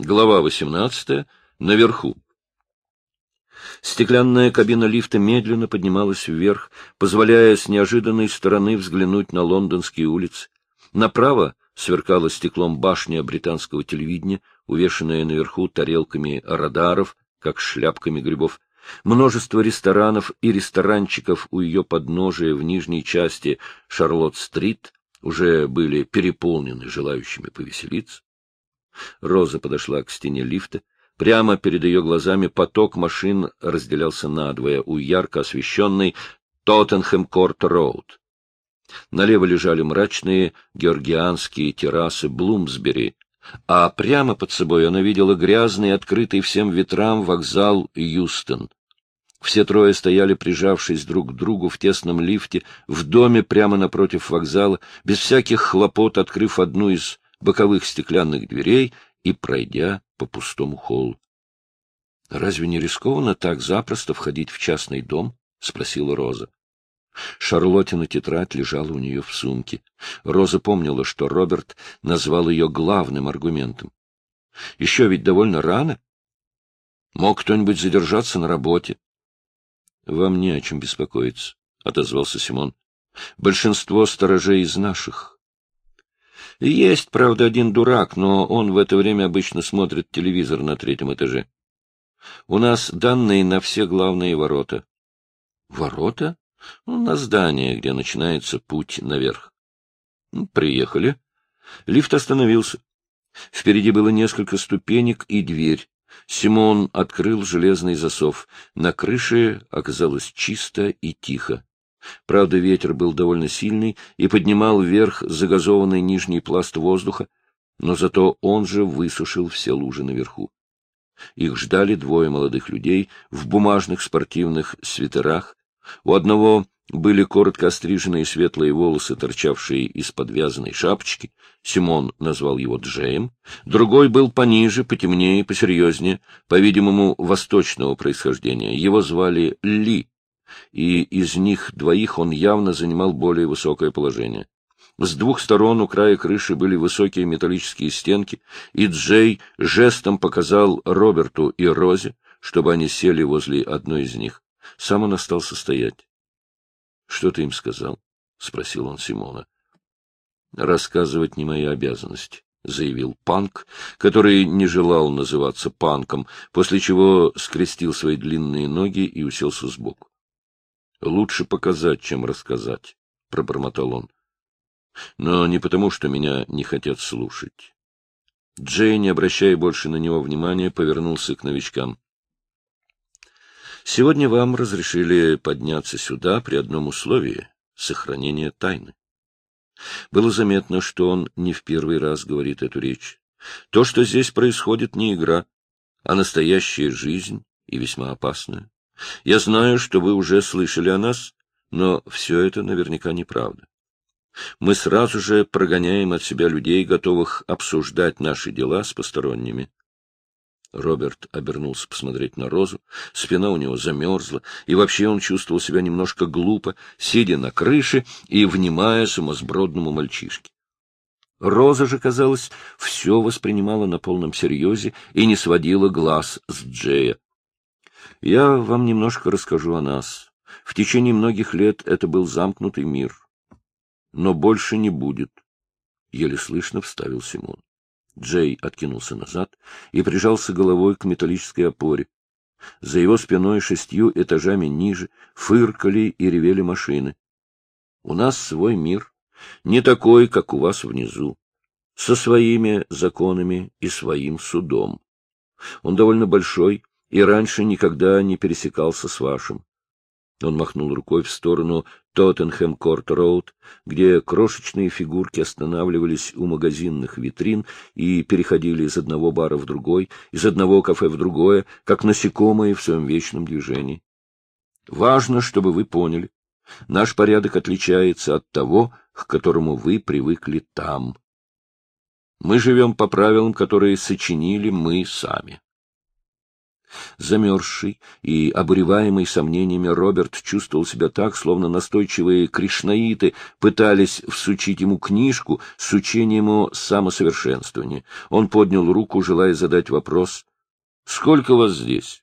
Глава 18. Наверху. Стеклянная кабина лифта медленно поднималась вверх, позволяя с неожиданной стороны взглянуть на лондонские улицы. Направо сверкала стеклом башня британского телевидения, увешанная наверху тарелками радаров, как шляпками грибов. Множество ресторанов и ресторанчиков у ее подножия в нижней части Шарлотт-стрит уже были переполнены желающими повеселиться. Роза подошла к стене лифта. Прямо перед ее глазами поток машин разделялся надвое у ярко освещенной Тоттенхэм-Корт-Роуд. Налево лежали мрачные георгианские террасы Блумсбери, а прямо под собой она видела грязный, открытый всем ветрам вокзал Юстон. Все трое стояли, прижавшись друг к другу в тесном лифте, в доме прямо напротив вокзала, без всяких хлопот открыв одну из боковых стеклянных дверей и пройдя по пустому холлу. — Разве не рискованно так запросто входить в частный дом? — спросила Роза. Шарлоттина тетрадь лежала у нее в сумке. Роза помнила, что Роберт назвал ее главным аргументом. — Еще ведь довольно рано. Мог кто-нибудь задержаться на работе. — Вам не о чем беспокоиться, — отозвался Симон. — Большинство сторожей из наших. Есть, правда, один дурак, но он в это время обычно смотрит телевизор на третьем этаже. У нас данные на все главные ворота. Ворота? Ну, на здание, где начинается путь наверх. Ну, приехали. Лифт остановился. Впереди было несколько ступенек и дверь. Симон открыл железный засов. На крыше оказалось чисто и тихо. Правда, ветер был довольно сильный и поднимал вверх загазованный нижний пласт воздуха, но зато он же высушил все лужи наверху. Их ждали двое молодых людей в бумажных спортивных свитерах. У одного были коротко остриженные светлые волосы, торчавшие из подвязанной шапочки. Симон назвал его Джеем. Другой был пониже, потемнее, посерьезнее, по-видимому, восточного происхождения. Его звали Ли и из них двоих он явно занимал более высокое положение. С двух сторон у края крыши были высокие металлические стенки, и Джей жестом показал Роберту и Розе, чтобы они сели возле одной из них. Сам он остался стоять. — Что ты им сказал? — спросил он Симона. — Рассказывать не моя обязанность, — заявил Панк, который не желал называться Панком, после чего скрестил свои длинные ноги и уселся сбоку. — Лучше показать, чем рассказать, — пробормотал он. — Но не потому, что меня не хотят слушать. Джей, не обращая больше на него внимания, повернулся к новичкам. — Сегодня вам разрешили подняться сюда при одном условии — сохранения тайны. Было заметно, что он не в первый раз говорит эту речь. То, что здесь происходит, не игра, а настоящая жизнь и весьма опасная. Я знаю, что вы уже слышали о нас, но все это наверняка неправда. Мы сразу же прогоняем от себя людей, готовых обсуждать наши дела с посторонними. Роберт обернулся посмотреть на Розу, спина у него замерзла, и вообще он чувствовал себя немножко глупо, сидя на крыше и внимая сумасбродному мальчишке. Роза же, казалось, все воспринимала на полном серьезе и не сводила глаз с Джея. Я вам немножко расскажу о нас. В течение многих лет это был замкнутый мир. Но больше не будет. Еле слышно вставил Симон. Джей откинулся назад и прижался головой к металлической опоре. За его спиной шестью этажами ниже фыркали и ревели машины. У нас свой мир, не такой, как у вас внизу, со своими законами и своим судом. Он довольно большой, и раньше никогда не пересекался с вашим. Он махнул рукой в сторону Тоттенхэм-Корт-Роуд, где крошечные фигурки останавливались у магазинных витрин и переходили из одного бара в другой, из одного кафе в другое, как насекомые в своем вечном движении. Важно, чтобы вы поняли, наш порядок отличается от того, к которому вы привыкли там. Мы живем по правилам, которые сочинили мы сами. Замерзший и обуреваемый сомнениями Роберт чувствовал себя так, словно настойчивые кришнаиты пытались всучить ему книжку с учением о самосовершенствовании. Он поднял руку, желая задать вопрос. — Сколько вас здесь?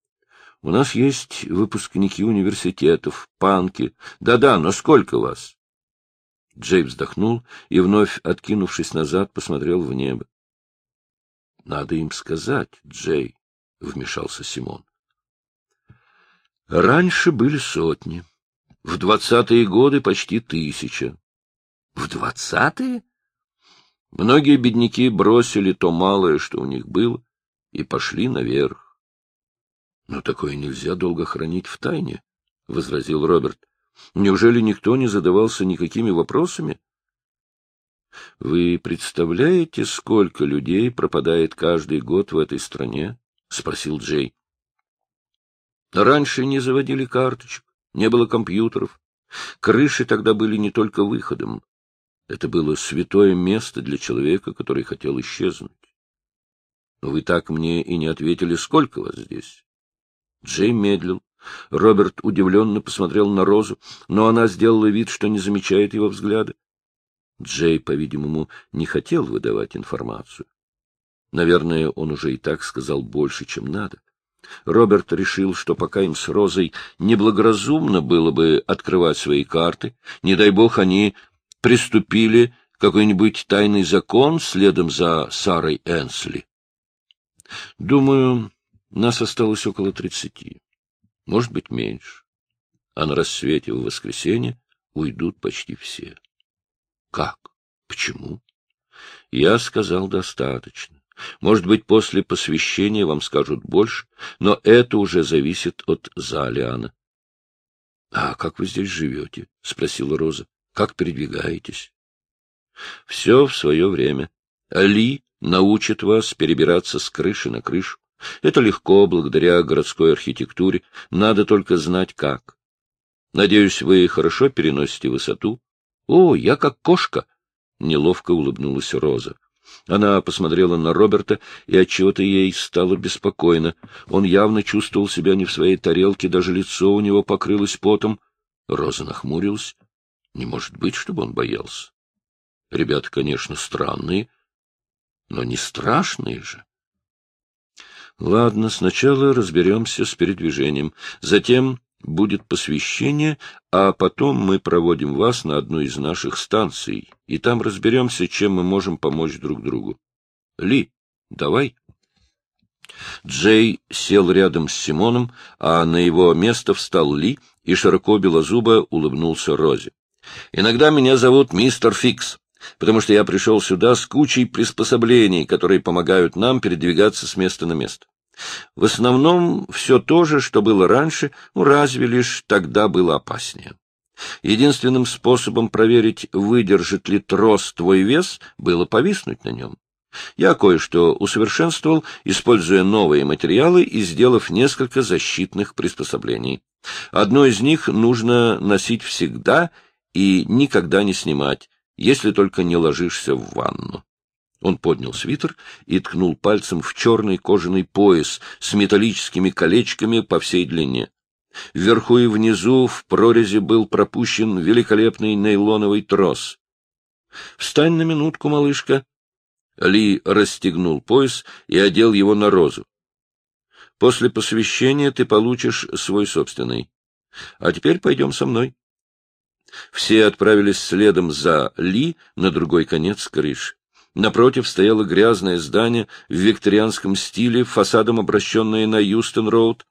— У нас есть выпускники университетов, панки. Да — но сколько вас? Джей вздохнул и, вновь откинувшись назад, посмотрел в небо. — Надо им сказать, Джей. — вмешался Симон. Раньше были сотни. В двадцатые годы почти тысяча. В двадцатые? Многие бедняки бросили то малое, что у них было, и пошли наверх. — Но такое нельзя долго хранить в тайне, — возразил Роберт. — Неужели никто не задавался никакими вопросами? — Вы представляете, сколько людей пропадает каждый год в этой стране? — спросил Джей. Раньше не заводили карточек, не было компьютеров. Крыши тогда были не только выходом. Это было святое место для человека, который хотел исчезнуть. Вы так мне и не ответили, сколько вас здесь. Джей медлил. Роберт удивленно посмотрел на Розу, но она сделала вид, что не замечает его взгляда. Джей, по-видимому, не хотел выдавать информацию. Наверное, он уже и так сказал больше, чем надо. Роберт решил, что пока им с Розой неблагоразумно было бы открывать свои карты, не дай бог они приступили какой-нибудь тайный закон следом за Сарой Энсли. Думаю, нас осталось около тридцати, может быть, меньше. А на рассвете в воскресенье уйдут почти все. Как? Почему? Я сказал достаточно. Может быть, после посвящения вам скажут больше, но это уже зависит от Залиана. — А как вы здесь живете? — спросила Роза. — Как передвигаетесь? — Все в свое время. Али научит вас перебираться с крыши на крышу. Это легко, благодаря городской архитектуре. Надо только знать, как. Надеюсь, вы хорошо переносите высоту. — О, я как кошка! — неловко улыбнулась Роза. Она посмотрела на Роберта, и отчего-то ей стало беспокойно. Он явно чувствовал себя не в своей тарелке, даже лицо у него покрылось потом. Роза нахмурилась. Не может быть, чтобы он боялся. Ребята, конечно, странные, но не страшные же. Ладно, сначала разберемся с передвижением, затем будет посвящение, а потом мы проводим вас на одну из наших станций, и там разберемся, чем мы можем помочь друг другу. Ли, давай. Джей сел рядом с Симоном, а на его место встал Ли и широко белозубо улыбнулся Розе. «Иногда меня зовут мистер Фикс, потому что я пришел сюда с кучей приспособлений, которые помогают нам передвигаться с места на место. В основном все то же, что было раньше, ну, разве лишь тогда было опаснее. Единственным способом проверить, выдержит ли трос твой вес, было повиснуть на нем. Я кое-что усовершенствовал, используя новые материалы и сделав несколько защитных приспособлений. Одно из них нужно носить всегда и никогда не снимать, если только не ложишься в ванну. Он поднял свитер и ткнул пальцем в черный кожаный пояс с металлическими колечками по всей длине. Вверху и внизу в прорези был пропущен великолепный нейлоновый трос. — Встань на минутку, малышка. Ли расстегнул пояс и одел его на розу. — После посвящения ты получишь свой собственный. А теперь пойдем со мной. Все отправились следом за Ли на другой конец крыши. Напротив стояло грязное здание в викторианском стиле, фасадом обращенное на Юстон-роуд.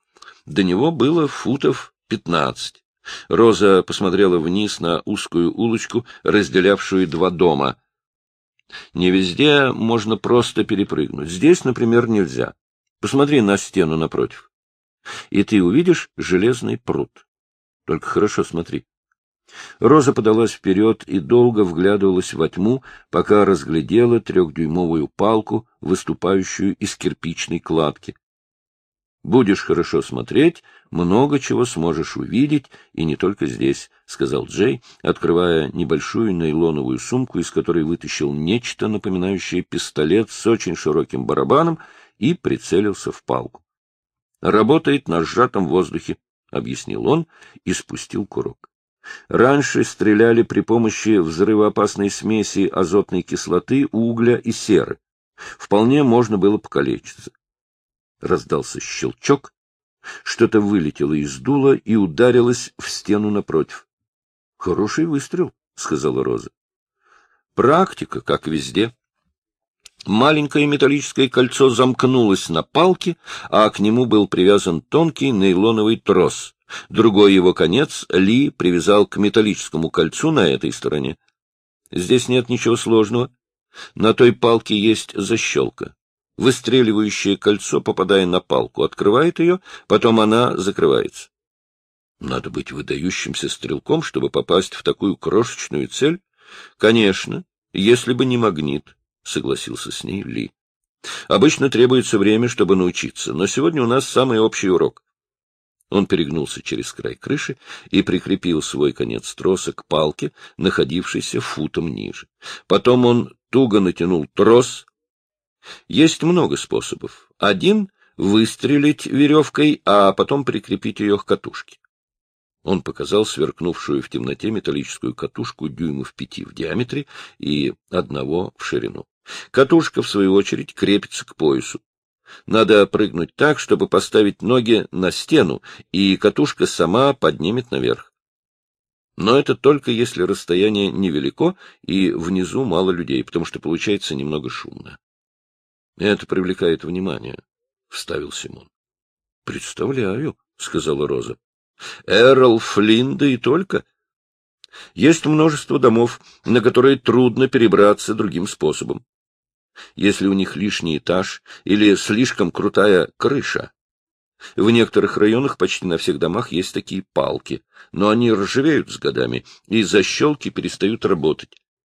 До него было футов пятнадцать. Роза посмотрела вниз на узкую улочку, разделявшую два дома. Не везде можно просто перепрыгнуть. Здесь, например, нельзя. Посмотри на стену напротив. И ты увидишь железный пруд. Только хорошо смотри. Роза подалась вперед и долго вглядывалась во тьму, пока разглядела трехдюймовую палку, выступающую из кирпичной кладки. «Будешь хорошо смотреть, много чего сможешь увидеть, и не только здесь», — сказал Джей, открывая небольшую нейлоновую сумку, из которой вытащил нечто, напоминающее пистолет с очень широким барабаном, и прицелился в палку. Работает на сжатом воздухе, — объяснил он и спустил курок. Раньше стреляли при помощи взрывоопасной смеси азотной кислоты, угля и серы. Вполне можно было покалечиться. Раздался щелчок, что-то вылетело из дула и ударилось в стену напротив. — Хороший выстрел, — сказала Роза. — Практика, как везде. Маленькое металлическое кольцо замкнулось на палке, а к нему был привязан тонкий нейлоновый трос. Другой его конец Ли привязал к металлическому кольцу на этой стороне. Здесь нет ничего сложного. На той палке есть защелка. Выстреливающее кольцо, попадая на палку, открывает ее, потом она закрывается. Надо быть выдающимся стрелком, чтобы попасть в такую крошечную цель? Конечно, если бы не магнит, — согласился с ней Ли. Обычно требуется время, чтобы научиться, но сегодня у нас самый общий урок. Он перегнулся через край крыши и прикрепил свой конец троса к палке, находившейся футом ниже. Потом он туго натянул трос. Есть много способов. Один — выстрелить веревкой, а потом прикрепить ее к катушке. Он показал сверкнувшую в темноте металлическую катушку дюймов пяти в диаметре и одного в ширину. Катушка, в свою очередь, крепится к поясу. Надо прыгнуть так, чтобы поставить ноги на стену, и катушка сама поднимет наверх. Но это только если расстояние невелико и внизу мало людей, потому что получается немного шумно. — Это привлекает внимание, — вставил Симон. — Представляю, — сказала Роза. — Эрл Флинда и только. Есть множество домов, на которые трудно перебраться другим способом если у них лишний этаж или слишком крутая крыша. В некоторых районах почти на всех домах есть такие палки, но они ржавеют с годами, и защелки перестают работать.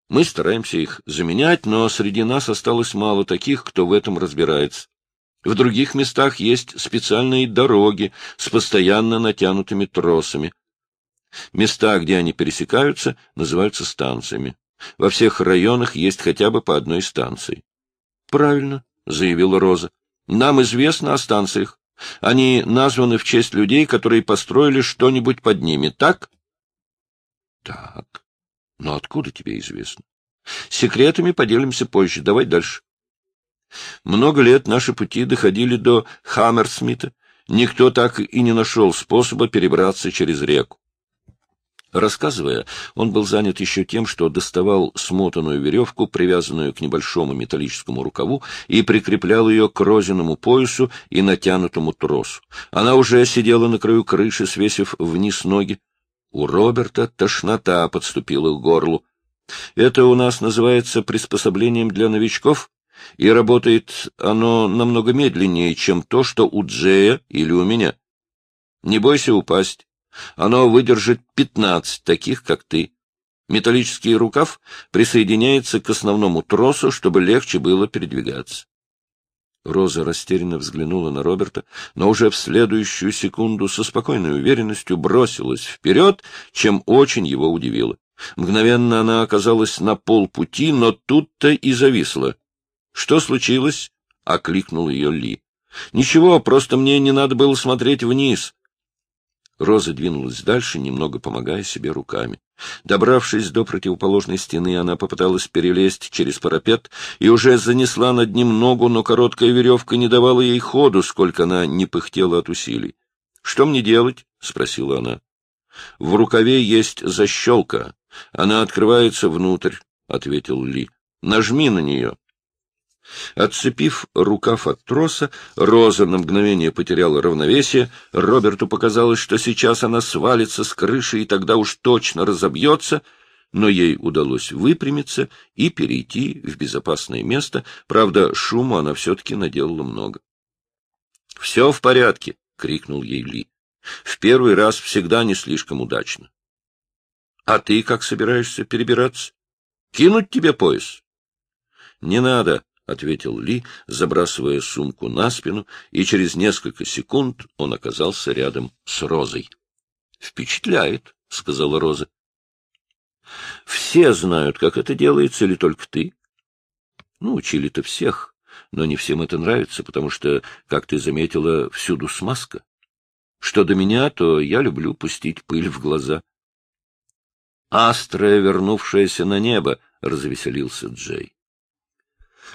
Мы стараемся их заменять, но среди нас осталось мало таких, кто в этом разбирается. В других местах есть специальные дороги с постоянно натянутыми тросами. Места, где они пересекаются, называются станциями. Во всех районах есть хотя бы по одной станции. — Правильно, — заявила Роза. — Нам известно о станциях. Они названы в честь людей, которые построили что-нибудь под ними, так? — Так. Но откуда тебе известно? Секретами поделимся позже. Давай дальше. Много лет наши пути доходили до Хаммерсмита. Никто так и не нашел способа перебраться через реку. Рассказывая, он был занят еще тем, что доставал смотанную веревку, привязанную к небольшому металлическому рукаву, и прикреплял ее к розиному поясу и натянутому тросу. Она уже сидела на краю крыши, свесив вниз ноги. У Роберта тошнота подступила к горлу. Это у нас называется приспособлением для новичков, и работает оно намного медленнее, чем то, что у Джея или у меня. Не бойся упасть. Оно выдержит пятнадцать таких, как ты. Металлический рукав присоединяется к основному тросу, чтобы легче было передвигаться. Роза растерянно взглянула на Роберта, но уже в следующую секунду со спокойной уверенностью бросилась вперед, чем очень его удивило. Мгновенно она оказалась на полпути, но тут-то и зависла. — Что случилось? — окликнул ее Ли. — Ничего, просто мне не надо было смотреть вниз. Роза двинулась дальше, немного помогая себе руками. Добравшись до противоположной стены, она попыталась перелезть через парапет и уже занесла над ним ногу, но короткая веревка не давала ей ходу, сколько она не пыхтела от усилий. — Что мне делать? — спросила она. — В рукаве есть защелка. Она открывается внутрь, — ответил Ли. — Нажми на нее. Отцепив рукав от троса, Роза на мгновение потеряла равновесие. Роберту показалось, что сейчас она свалится с крыши и тогда уж точно разобьется, но ей удалось выпрямиться и перейти в безопасное место. Правда, шуму она все-таки наделала много. — Все в порядке! — крикнул ей Ли. — В первый раз всегда не слишком удачно. — А ты как собираешься перебираться? Кинуть тебе пояс? — Не надо, — ответил Ли, забрасывая сумку на спину, и через несколько секунд он оказался рядом с Розой. — Впечатляет, — сказала Роза. — Все знают, как это делается, или только ты? — Ну, учили-то всех. но не всем это нравится, потому что, как ты заметила, всюду смазка. Что до меня, то я люблю пустить пыль в глаза. Астрая, вернувшаяся на небо, — развеселился Джей.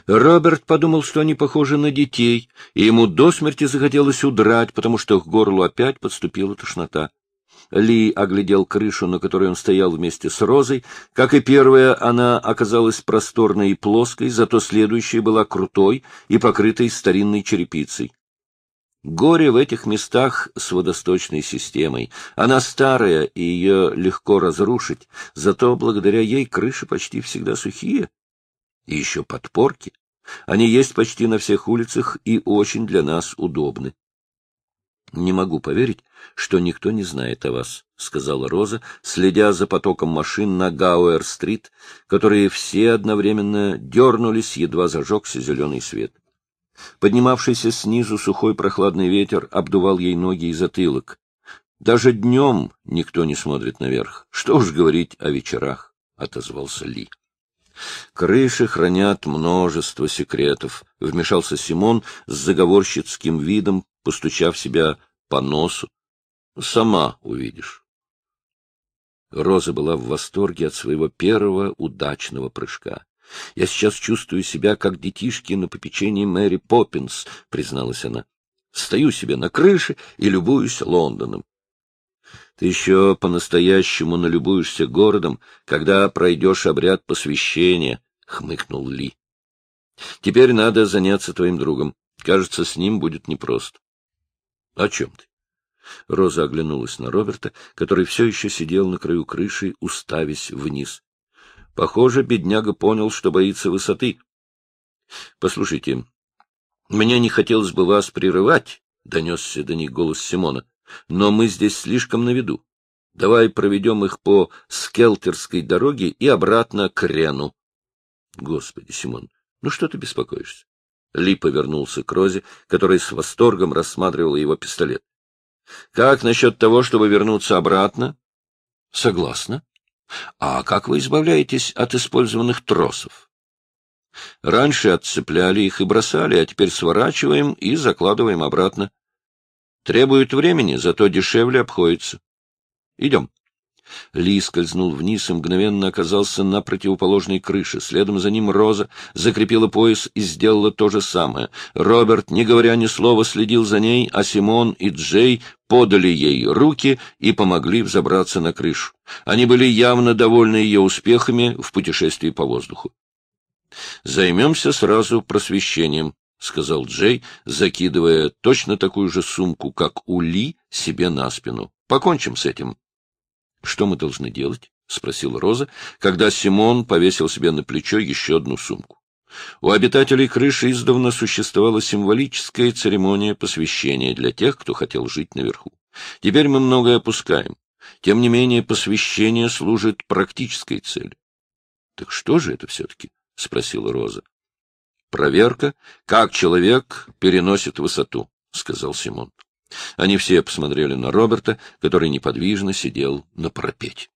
Роберт подумал, что они похожи на детей, и ему до смерти захотелось удрать, потому что к горлу опять подступила тошнота. Ли оглядел крышу, на которой он стоял вместе с Розой. Как и первая, она оказалась просторной и плоской, зато следующая была крутой и покрытой старинной черепицей. Горе в этих местах с водосточной системой. Она старая, и ее легко разрушить, зато благодаря ей крыши почти всегда сухие. И еще подпорки. Они есть почти на всех улицах и очень для нас удобны. Не могу поверить, что никто не знает о вас, — сказала Роза, следя за потоком машин на Гауэр-стрит, которые все одновременно дернулись, едва зажегся зеленый свет. Поднимавшийся снизу сухой прохладный ветер обдувал ей ноги и затылок. Даже днем никто не смотрит наверх. Что уж говорить о вечерах, — отозвался Ли. Крыши хранят множество секретов, — вмешался Симон с заговорщицким видом, постучав себя по носу. — Сама увидишь. Роза была в восторге от своего первого удачного прыжка. — Я сейчас чувствую себя, как детишки на попечении Мэри Поппинс, — призналась она. — Стою себе на крыше и любуюсь Лондоном. Ты еще по-настоящему налюбуешься городом, когда пройдешь обряд посвящения, — хмыкнул Ли. — Теперь надо заняться твоим другом. Кажется, с ним будет непросто. — О чем ты? Роза оглянулась на Роберта, который все еще сидел на краю крыши, уставясь вниз. Похоже, бедняга понял, что боится высоты. — Послушайте, мне не хотелось бы вас прерывать, — донесся до них голос Симона но мы здесь слишком на виду. Давай проведем их по Скелтерской дороге и обратно к Рену. Господи, Симон, ну что ты беспокоишься? Ли повернулся к Розе, который с восторгом рассматривал его пистолет. — Как насчет того, чтобы вернуться обратно? — Согласна. — А как вы избавляетесь от использованных тросов? — Раньше отцепляли их и бросали, а теперь сворачиваем и закладываем обратно. Требует времени, зато дешевле обходится. Идем. Ли скользнул вниз и мгновенно оказался на противоположной крыше. Следом за ним Роза закрепила пояс и сделала то же самое. Роберт, не говоря ни слова, следил за ней, а Симон и Джей подали ей руки и помогли взобраться на крышу. Они были явно довольны ее успехами в путешествии по воздуху. Займемся сразу просвещением, — сказал Джей, закидывая точно такую же сумку, как у Ли, себе на спину. — Покончим с этим. — Что мы должны делать? — спросила Роза, когда Симон повесил себе на плечо еще одну сумку. У обитателей крыши издавна существовала символическая церемония посвящения для тех, кто хотел жить наверху. Теперь мы многое опускаем. Тем не менее, посвящение служит практической цели. — Так что же это все-таки? — спросила Роза. Проверка, как человек переносит высоту, — сказал Симон. Они все посмотрели на Роберта, который неподвижно сидел на пропеть.